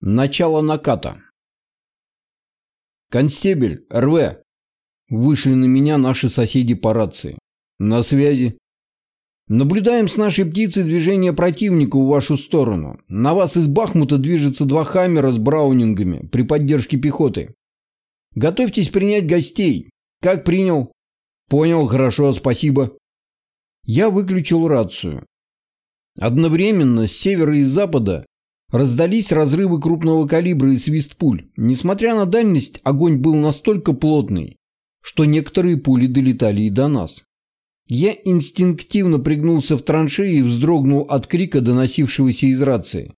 Начало наката. «Констебель, РВ!» Вышли на меня наши соседи по рации. «На связи?» «Наблюдаем с нашей птицей движение противника в вашу сторону. На вас из Бахмута движется два хаммера с браунингами при поддержке пехоты. Готовьтесь принять гостей. Как принял?» «Понял, хорошо, спасибо». Я выключил рацию. Одновременно с севера и запада Раздались разрывы крупного калибра и свист пуль. Несмотря на дальность, огонь был настолько плотный, что некоторые пули долетали и до нас. Я инстинктивно пригнулся в траншеи и вздрогнул от крика, доносившегося из рации.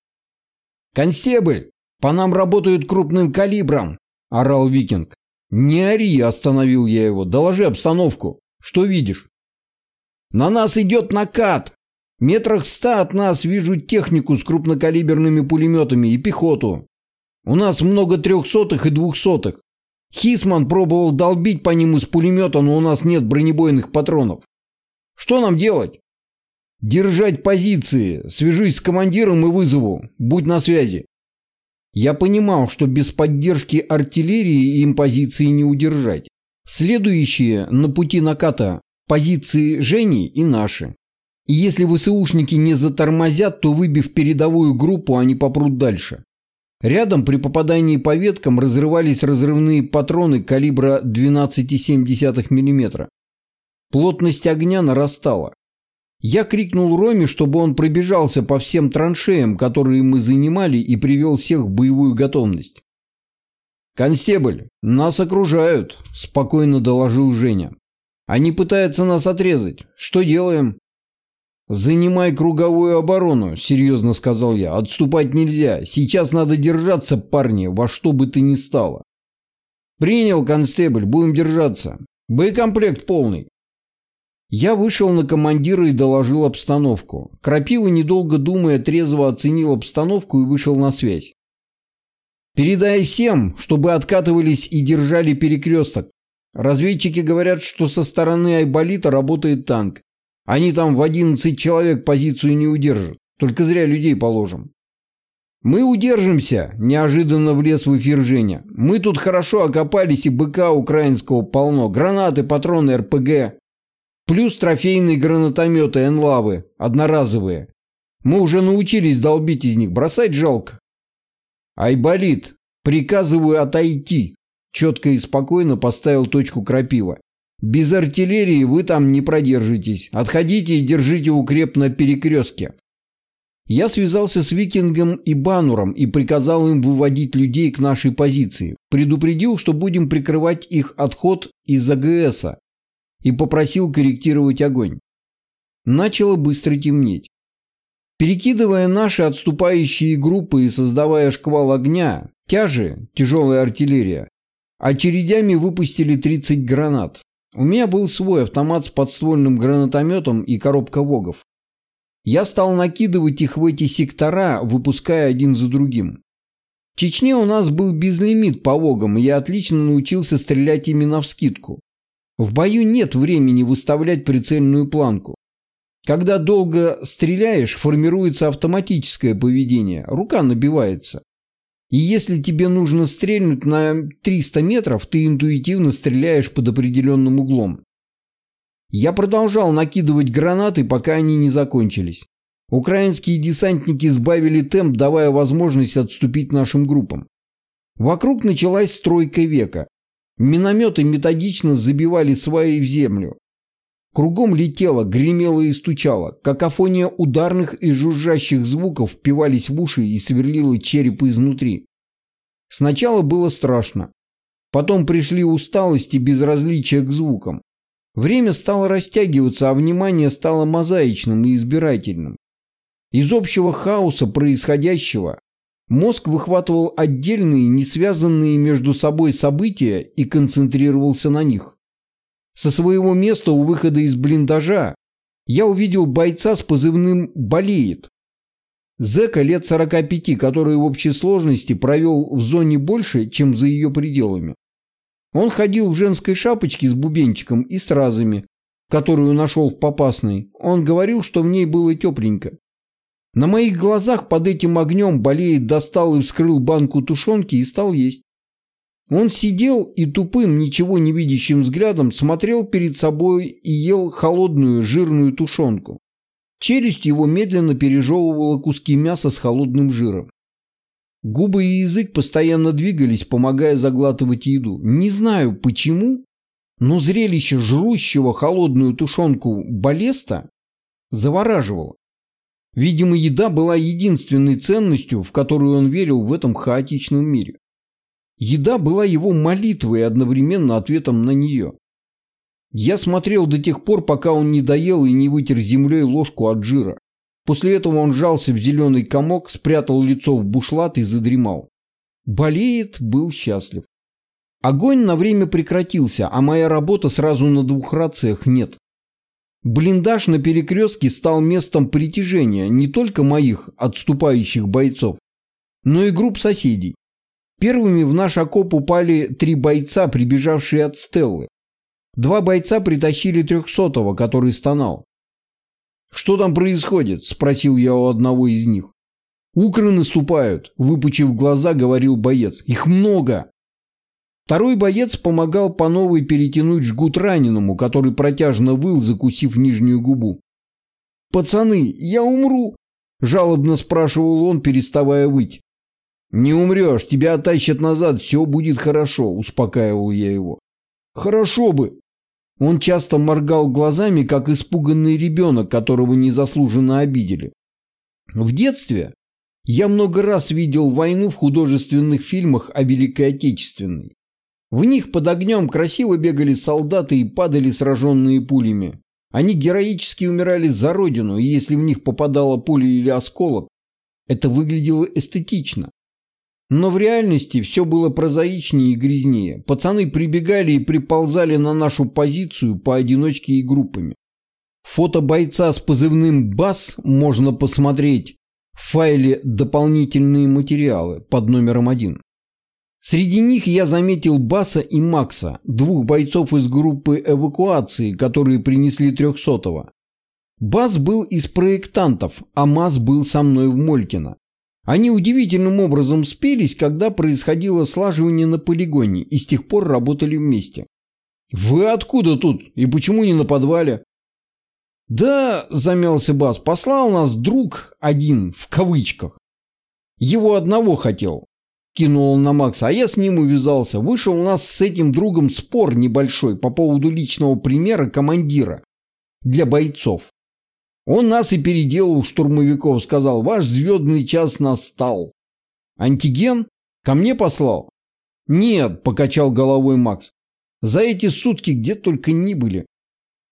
«Констебль, по нам работают крупным калибром!» – орал викинг. «Не ори!» – остановил я его. «Доложи обстановку. Что видишь?» «На нас идет накат!» Метрах ста от нас вижу технику с крупнокалиберными пулеметами и пехоту. У нас много трехсотых и двухсотых. Хисман пробовал долбить по ним из пулемета, но у нас нет бронебойных патронов. Что нам делать? Держать позиции. Свяжусь с командиром и вызову. Будь на связи. Я понимал, что без поддержки артиллерии им позиции не удержать. Следующие на пути наката позиции Жени и наши. И если ВСУшники не затормозят, то выбив передовую группу, они попрут дальше. Рядом при попадании по веткам разрывались разрывные патроны калибра 12,7 мм. Плотность огня нарастала. Я крикнул Роме, чтобы он пробежался по всем траншеям, которые мы занимали, и привел всех в боевую готовность. «Констебль, нас окружают», – спокойно доложил Женя. «Они пытаются нас отрезать. Что делаем?» «Занимай круговую оборону», — серьезно сказал я. «Отступать нельзя. Сейчас надо держаться, парни, во что бы ты ни стало». «Принял, констебль, будем держаться. Боекомплект полный». Я вышел на командира и доложил обстановку. Крапива, недолго думая, трезво оценил обстановку и вышел на связь. «Передай всем, чтобы откатывались и держали перекресток. Разведчики говорят, что со стороны Айболита работает танк. Они там в 11 человек позицию не удержат. Только зря людей положим. «Мы удержимся», – неожиданно влез в эфир Женя. «Мы тут хорошо окопались, и БК украинского полно. Гранаты, патроны, РПГ. Плюс трофейные гранатометы Энлавы, одноразовые. Мы уже научились долбить из них, бросать жалко». «Айболит, приказываю отойти», – четко и спокойно поставил точку крапива. Без артиллерии вы там не продержитесь. Отходите и держите укреп на перекрестке. Я связался с Викингом и Бануром и приказал им выводить людей к нашей позиции. Предупредил, что будем прикрывать их отход из АГСа и попросил корректировать огонь. Начало быстро темнеть. Перекидывая наши отступающие группы и создавая шквал огня, тяжи, тяжелая артиллерия, очередями выпустили 30 гранат. У меня был свой автомат с подствольным гранатометом и коробка ВОГов. Я стал накидывать их в эти сектора, выпуская один за другим. В Чечне у нас был безлимит по ВОГам, и я отлично научился стрелять именно в скидку. В бою нет времени выставлять прицельную планку. Когда долго стреляешь, формируется автоматическое поведение, рука набивается. И если тебе нужно стрельнуть на 300 метров, ты интуитивно стреляешь под определенным углом. Я продолжал накидывать гранаты, пока они не закончились. Украинские десантники сбавили темп, давая возможность отступить нашим группам. Вокруг началась стройка века. Минометы методично забивали сваи в землю. Кругом летело, гремело и стучало. Какофония ударных и жужжащих звуков впивались в уши и сверлила череп изнутри. Сначала было страшно. Потом пришли усталость и безразличие к звукам. Время стало растягиваться, а внимание стало мозаичным и избирательным. Из общего хаоса происходящего мозг выхватывал отдельные, не связанные между собой события и концентрировался на них. Со своего места у выхода из блиндажа я увидел бойца с позывным «Болеет». Зэка лет 45, который в общей сложности провел в зоне больше, чем за ее пределами. Он ходил в женской шапочке с бубенчиком и стразами, которую нашел в Попасной. Он говорил, что в ней было тепленько. На моих глазах под этим огнем болеет достал и вскрыл банку тушенки и стал есть. Он сидел и тупым, ничего не видящим взглядом смотрел перед собой и ел холодную жирную тушенку. Челюсть его медленно пережевывала куски мяса с холодным жиром. Губы и язык постоянно двигались, помогая заглатывать еду. Не знаю почему, но зрелище жрущего холодную тушенку балеста завораживало. Видимо, еда была единственной ценностью, в которую он верил в этом хаотичном мире. Еда была его молитвой и одновременно ответом на нее. Я смотрел до тех пор, пока он не доел и не вытер землей ложку от жира. После этого он сжался в зеленый комок, спрятал лицо в бушлат и задремал. Болеет, был счастлив. Огонь на время прекратился, а моя работа сразу на двух рациях нет. Блиндаж на перекрестке стал местом притяжения не только моих отступающих бойцов, но и групп соседей. Первыми в наш окоп упали три бойца, прибежавшие от Стеллы. Два бойца притащили трехсотого, который стонал. «Что там происходит?» – спросил я у одного из них. «Укры наступают», – выпучив глаза, говорил боец. «Их много!» Второй боец помогал по новой перетянуть жгут раненому, который протяжно выл, закусив нижнюю губу. «Пацаны, я умру!» – жалобно спрашивал он, переставая выть. «Не умрешь, тебя оттащат назад, все будет хорошо», – успокаивал я его. «Хорошо бы!» Он часто моргал глазами, как испуганный ребенок, которого незаслуженно обидели. В детстве я много раз видел войну в художественных фильмах о Великой Отечественной. В них под огнем красиво бегали солдаты и падали сраженные пулями. Они героически умирали за родину, и если в них попадала пуля или осколок, это выглядело эстетично. Но в реальности все было прозаичнее и грязнее. Пацаны прибегали и приползали на нашу позицию поодиночке и группами. Фото бойца с позывным «БАС» можно посмотреть в файле «Дополнительные материалы» под номером один. Среди них я заметил Баса и Макса, двух бойцов из группы эвакуации, которые принесли трехсотого. Бас был из проектантов, а Мас был со мной в Молькино. Они удивительным образом спелись, когда происходило слаживание на полигоне и с тех пор работали вместе. «Вы откуда тут? И почему не на подвале?» «Да», – замялся Бас, – «послал нас друг один, в кавычках. Его одного хотел кинул он на Макса, а я с ним увязался. Вышел у нас с этим другом спор небольшой по поводу личного примера командира для бойцов. Он нас и переделал штурмовиков, сказал, ваш звездный час настал. Антиген? Ко мне послал? Нет, покачал головой Макс. За эти сутки где только не были.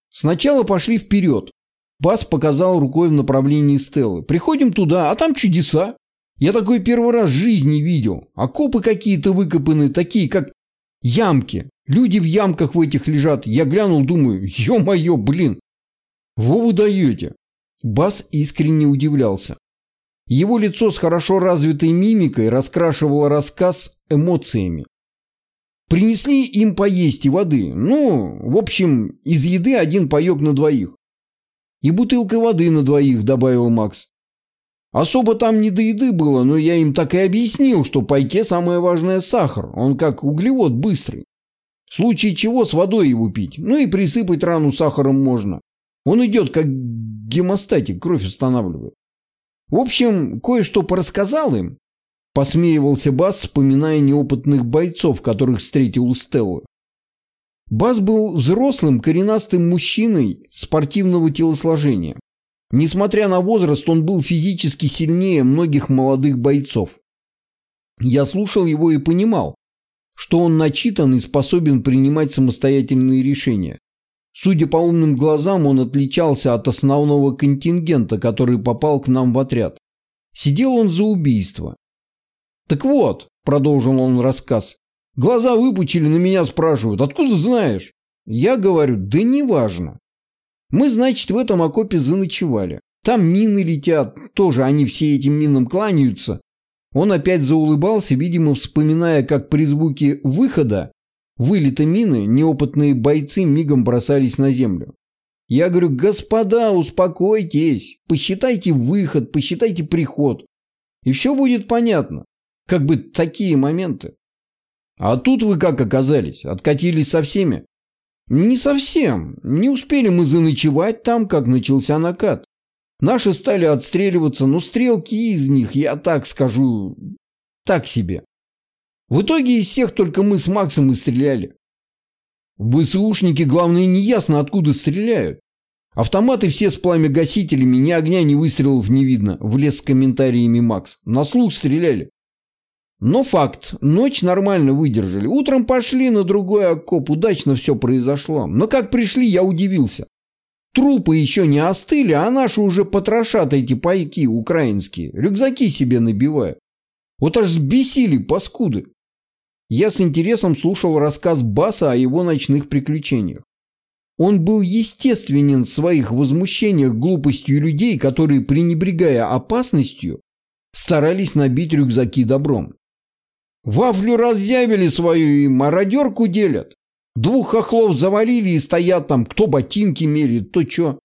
Сначала пошли вперед. Бас показал рукой в направлении Стеллы. Приходим туда, а там чудеса. Я такой первый раз в жизни видел. Окопы какие-то выкопаны, такие как ямки. Люди в ямках в этих лежат. Я глянул, думаю, ё-моё, блин. Во вы даете. Бас искренне удивлялся. Его лицо с хорошо развитой мимикой раскрашивало рассказ эмоциями. Принесли им поесть и воды. Ну, в общем, из еды один паёк на двоих. И бутылка воды на двоих, добавил Макс. Особо там не до еды было, но я им так и объяснил, что пайке самое важное сахар, он как углевод быстрый. В случае чего с водой его пить, ну и присыпать рану сахаром можно. Он идет как гемостатик, кровь устанавливает. В общем, кое-что порассказал им. Посмеивался Бас, вспоминая неопытных бойцов, которых встретил у Стеллы. Бас был взрослым, коренастым мужчиной спортивного телосложения. Несмотря на возраст, он был физически сильнее многих молодых бойцов. Я слушал его и понимал, что он начитан и способен принимать самостоятельные решения. Судя по умным глазам, он отличался от основного контингента, который попал к нам в отряд. Сидел он за убийство. «Так вот», – продолжил он рассказ, – «глаза выпучили, на меня спрашивают, откуда знаешь?» Я говорю, да неважно. Мы, значит, в этом окопе заночевали. Там мины летят, тоже они все этим минам кланяются. Он опять заулыбался, видимо, вспоминая, как при звуке выхода вылета мины неопытные бойцы мигом бросались на землю. Я говорю, господа, успокойтесь, посчитайте выход, посчитайте приход. И все будет понятно. Как бы такие моменты. А тут вы как оказались? Откатились со всеми? Не совсем. Не успели мы заночевать там, как начался накат. Наши стали отстреливаться, но стрелки из них, я так скажу, так себе. В итоге из всех только мы с Максом и стреляли. ВСУшники, главное, неясно откуда стреляют. Автоматы все с пламя-гасителями, ни огня, ни выстрелов не видно, влез с комментариями Макс. На слух стреляли. Но факт, ночь нормально выдержали. Утром пошли на другой окоп, удачно все произошло. Но как пришли, я удивился. Трупы еще не остыли, а наши уже потрошат эти пайки украинские. Рюкзаки себе набивают. Вот аж сбесили паскуды. Я с интересом слушал рассказ Баса о его ночных приключениях. Он был естественен в своих возмущениях глупостью людей, которые, пренебрегая опасностью, старались набить рюкзаки добром. Вафлю разъявили свою и мародерку делят. Двух хохлов завалили и стоят там, кто ботинки мерит, то чё.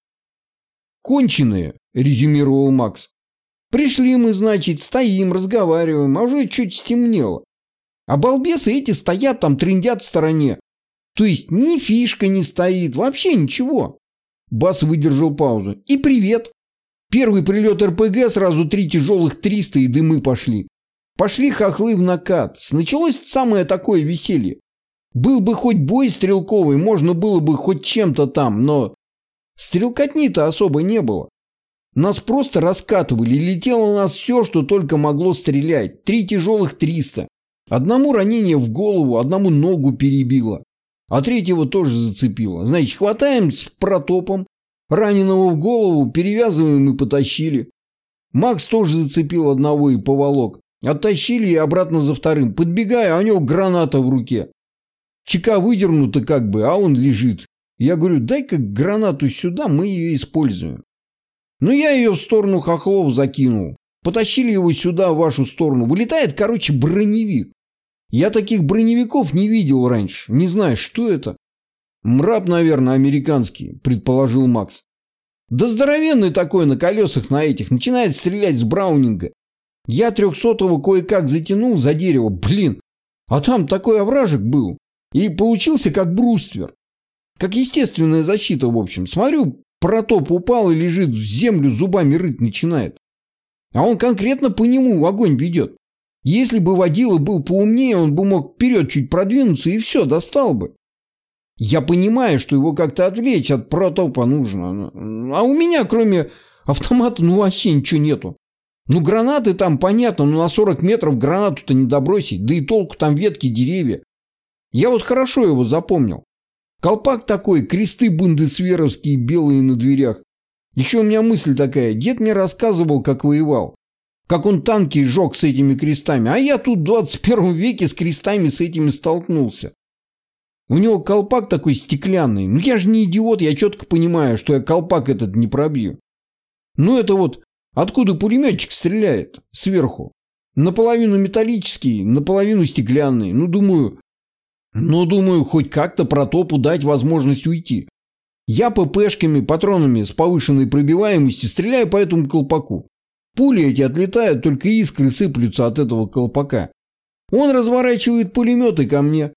Конченые, резюмировал Макс. Пришли мы, значит, стоим, разговариваем, а уже чуть стемнело. А балбесы эти стоят там, трындят в стороне. То есть ни фишка не стоит, вообще ничего. Бас выдержал паузу. И привет. Первый прилет РПГ, сразу три тяжелых 300 и дымы пошли. Пошли хохлы в накат. Началось самое такое веселье. Был бы хоть бой стрелковый, можно было бы хоть чем-то там, но... Стрелкотни-то особо не было. Нас просто раскатывали, летело у нас все, что только могло стрелять. Три тяжелых триста. Одному ранение в голову, одному ногу перебило. А третьего тоже зацепило. Значит, хватаем с протопом, раненого в голову, перевязываем и потащили. Макс тоже зацепил одного и поволок. Оттащили и обратно за вторым. Подбегаю, а у него граната в руке. Чека выдернута как бы, а он лежит. Я говорю, дай-ка гранату сюда, мы ее используем. Ну, я ее в сторону хохлов закинул. Потащили его сюда, в вашу сторону. Вылетает, короче, броневик. Я таких броневиков не видел раньше. Не знаю, что это. Мраб, наверное, американский, предположил Макс. Да здоровенный такой на колесах на этих. Начинает стрелять с браунинга. Я трехсотого кое-как затянул за дерево. Блин, а там такой овражек был. И получился как бруствер. Как естественная защита, в общем. Смотрю, протоп упал и лежит в землю, зубами рыть начинает. А он конкретно по нему огонь ведет. Если бы водила был поумнее, он бы мог вперед чуть продвинуться и все, достал бы. Я понимаю, что его как-то отвлечь от протопа нужно. А у меня, кроме автомата, ну вообще ничего нету. Ну гранаты там, понятно, но на 40 метров гранату-то не добросить. Да и толку там ветки, деревья. Я вот хорошо его запомнил. Колпак такой, кресты бундесверовские белые на дверях. Еще у меня мысль такая. Дед мне рассказывал, как воевал. Как он танки сжег с этими крестами. А я тут в 21 веке с крестами с этими столкнулся. У него колпак такой стеклянный. Ну я же не идиот, я четко понимаю, что я колпак этот не пробью. Ну это вот откуда пулеметчик стреляет? Сверху. Наполовину металлический, наполовину стеклянный. Ну думаю, но, думаю, хоть как-то протопу дать возможность уйти. Я ППшками, патронами с повышенной пробиваемостью стреляю по этому колпаку. Пули эти отлетают, только искры сыплются от этого колпака. Он разворачивает пулеметы ко мне.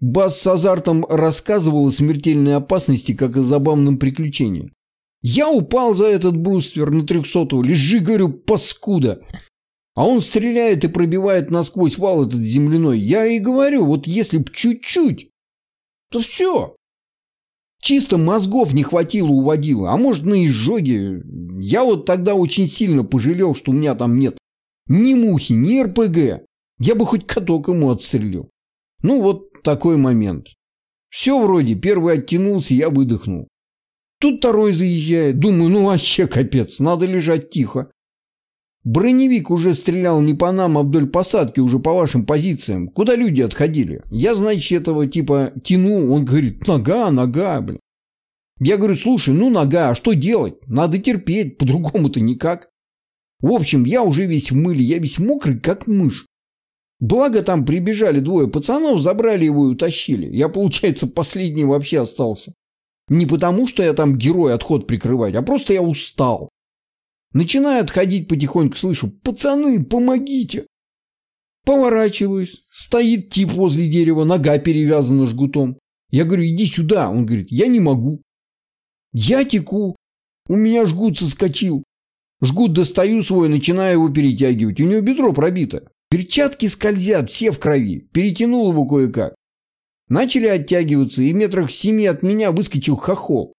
Бас с азартом рассказывал о смертельной опасности, как о забавном приключении. Я упал за этот бруствер на трехсотого. Лежи, говорю, паскуда. А он стреляет и пробивает насквозь вал этот земляной. Я и говорю, вот если б чуть-чуть, то все. Чисто мозгов не хватило у водила. А может на изжоге. Я вот тогда очень сильно пожалел, что у меня там нет ни мухи, ни РПГ. Я бы хоть каток ему отстрелил. Ну вот такой момент. Все вроде, первый оттянулся, я выдохнул. Тут второй заезжает. Думаю, ну вообще капец, надо лежать тихо. Броневик уже стрелял не по нам, а вдоль посадки, уже по вашим позициям. Куда люди отходили? Я, значит, этого типа тяну. Он говорит, нога, нога, блин. Я говорю, слушай, ну нога, а что делать? Надо терпеть, по-другому-то никак. В общем, я уже весь в мыле, я весь мокрый, как мышь. Благо там прибежали двое пацанов, забрали его и утащили. Я, получается, последний вообще остался. Не потому, что я там герой отход прикрывать, а просто я устал. Начинаю отходить потихоньку, слышу, пацаны, помогите. Поворачиваюсь, стоит тип возле дерева, нога перевязана жгутом. Я говорю, иди сюда. Он говорит, я не могу. Я теку. У меня жгут соскочил. Жгут достаю свой, начинаю его перетягивать. У него бедро пробито. Перчатки скользят, все в крови. Перетянул его кое-как. Начали оттягиваться, и метрах семи от меня выскочил хохол.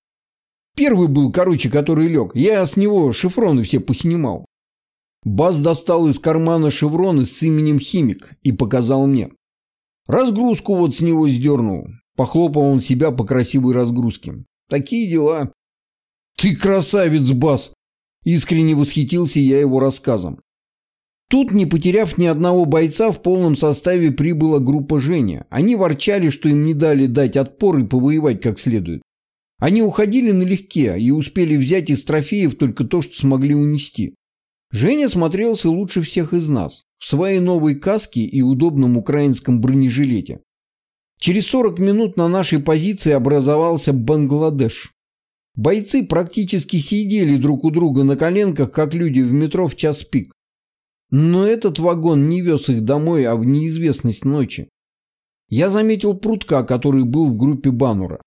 Первый был, короче, который лег. Я с него шифроны все поснимал. Бас достал из кармана шевроны с именем «Химик» и показал мне. Разгрузку вот с него сдернул. Похлопал он себя по красивой разгрузке. Такие дела. Ты красавец, Бас! Искренне восхитился я его рассказом. Тут, не потеряв ни одного бойца, в полном составе прибыла группа Женя. Они ворчали, что им не дали дать отпор и повоевать как следует. Они уходили налегке и успели взять из трофеев только то, что смогли унести. Женя смотрелся лучше всех из нас, в своей новой каске и удобном украинском бронежилете. Через 40 минут на нашей позиции образовался Бангладеш. Бойцы практически сидели друг у друга на коленках, как люди в метро в час пик. Но этот вагон не вез их домой, а в неизвестность ночи. Я заметил Прутка, который был в группе Банура.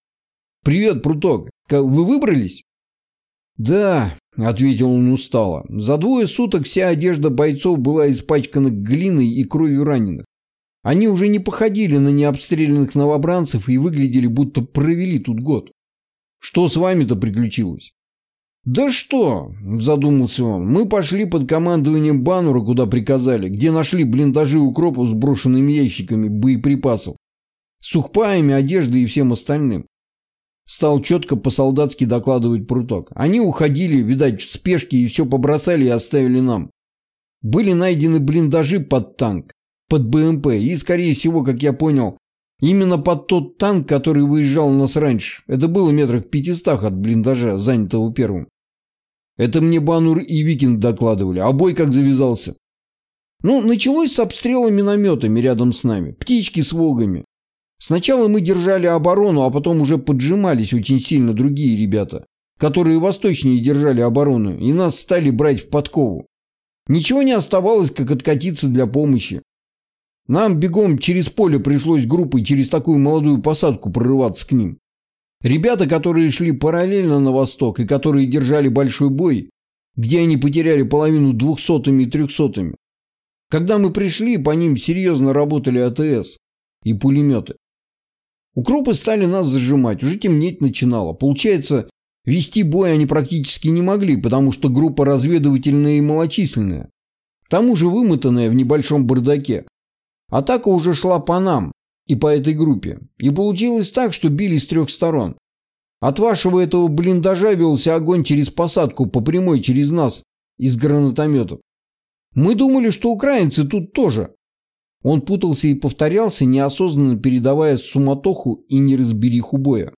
«Привет, Пруток. Вы выбрались?» «Да», — ответил он устало. «За двое суток вся одежда бойцов была испачкана глиной и кровью раненых. Они уже не походили на необстрелянных новобранцев и выглядели, будто провели тут год. Что с вами-то приключилось?» «Да что?» – задумался он. «Мы пошли под командованием Банура, куда приказали, где нашли блиндажи укропов с брошенными ящиками боеприпасов, сухпаями, одеждой и всем остальным. Стал четко по-солдатски докладывать Пруток. Они уходили, видать, в спешке и все побросали и оставили нам. Были найдены блиндажи под танк, под БМП и, скорее всего, как я понял, Именно под тот танк, который выезжал у нас раньше. Это было метрах пятистах от блиндажа, занятого первым. Это мне Банур и Викинг докладывали. А бой как завязался? Ну, началось с обстрела минометами рядом с нами. Птички с вогами. Сначала мы держали оборону, а потом уже поджимались очень сильно другие ребята, которые восточнее держали оборону, и нас стали брать в подкову. Ничего не оставалось, как откатиться для помощи. Нам бегом через поле пришлось группой через такую молодую посадку прорываться к ним. Ребята, которые шли параллельно на восток и которые держали большой бой, где они потеряли половину двухсотыми и трехсотыми. Когда мы пришли, по ним серьезно работали АТС и пулеметы. Укропы стали нас зажимать, уже темнеть начинало. Получается, вести бой они практически не могли, потому что группа разведывательная и малочисленная. К тому же вымотанная в небольшом бардаке. Атака уже шла по нам и по этой группе. И получилось так, что били с трех сторон. От вашего этого блиндажа велся огонь через посадку по прямой через нас из гранатометов. Мы думали, что украинцы тут тоже. Он путался и повторялся, неосознанно передавая суматоху и неразбериху боя.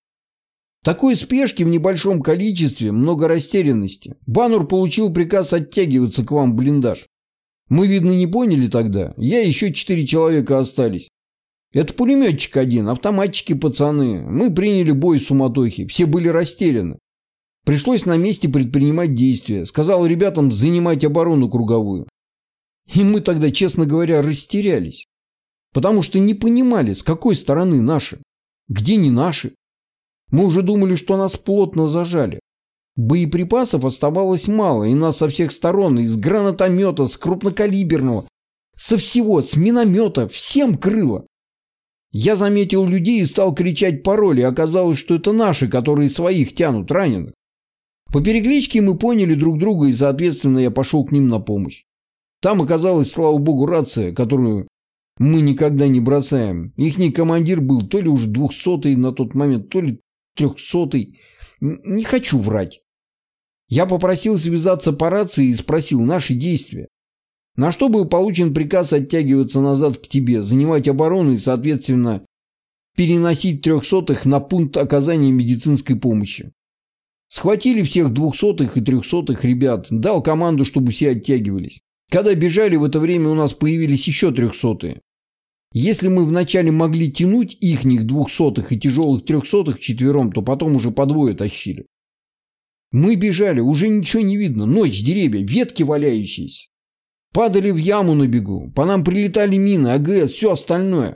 Такой спешки в небольшом количестве, много растерянности. Банур получил приказ оттягиваться к вам блиндаж. Мы, видно, не поняли тогда. Я еще четыре человека остались. Это пулеметчик один, автоматчики пацаны. Мы приняли бой в суматохе. Все были растеряны. Пришлось на месте предпринимать действия. Сказал ребятам занимать оборону круговую. И мы тогда, честно говоря, растерялись. Потому что не понимали, с какой стороны наши. Где не наши. Мы уже думали, что нас плотно зажали. Боеприпасов оставалось мало, и нас со всех сторон, из гранатомета, с крупнокалиберного, со всего, с миномета, всем крыло. Я заметил людей и стал кричать пароли, оказалось, что это наши, которые своих тянут раненых. По перекличке мы поняли друг друга, и, соответственно, я пошел к ним на помощь. Там оказалась, слава богу, рация, которую мы никогда не бросаем. Ихний командир был то ли уж двухсотый на тот момент, то ли трехсотый. Не хочу врать. Я попросил связаться по рации и спросил наши действия. На что был получен приказ оттягиваться назад к тебе, занимать оборону и, соответственно, переносить трехсотых на пункт оказания медицинской помощи. Схватили всех двухсотых и трехсотых ребят, дал команду, чтобы все оттягивались. Когда бежали, в это время у нас появились еще трехсотые. Если мы вначале могли тянуть ихних двухсотых и тяжелых трехсотых четвером, то потом уже по двое тащили. Мы бежали, уже ничего не видно. Ночь, деревья, ветки валяющиеся. Падали в яму на бегу. По нам прилетали мины, АГС, все остальное.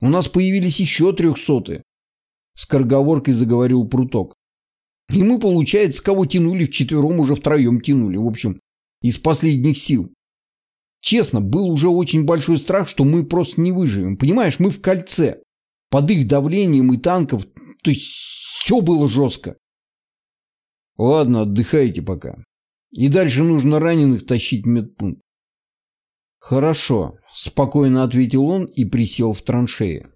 У нас появились еще трехсотые. Скороговоркой заговорил Пруток. И мы, получается, кого тянули вчетвером, уже втроем тянули. В общем, из последних сил. Честно, был уже очень большой страх, что мы просто не выживем. Понимаешь, мы в кольце. Под их давлением и танков. То есть все было жестко. Ладно, отдыхайте пока. И дальше нужно раненых тащить в медпункт. Хорошо, спокойно ответил он и присел в траншеи.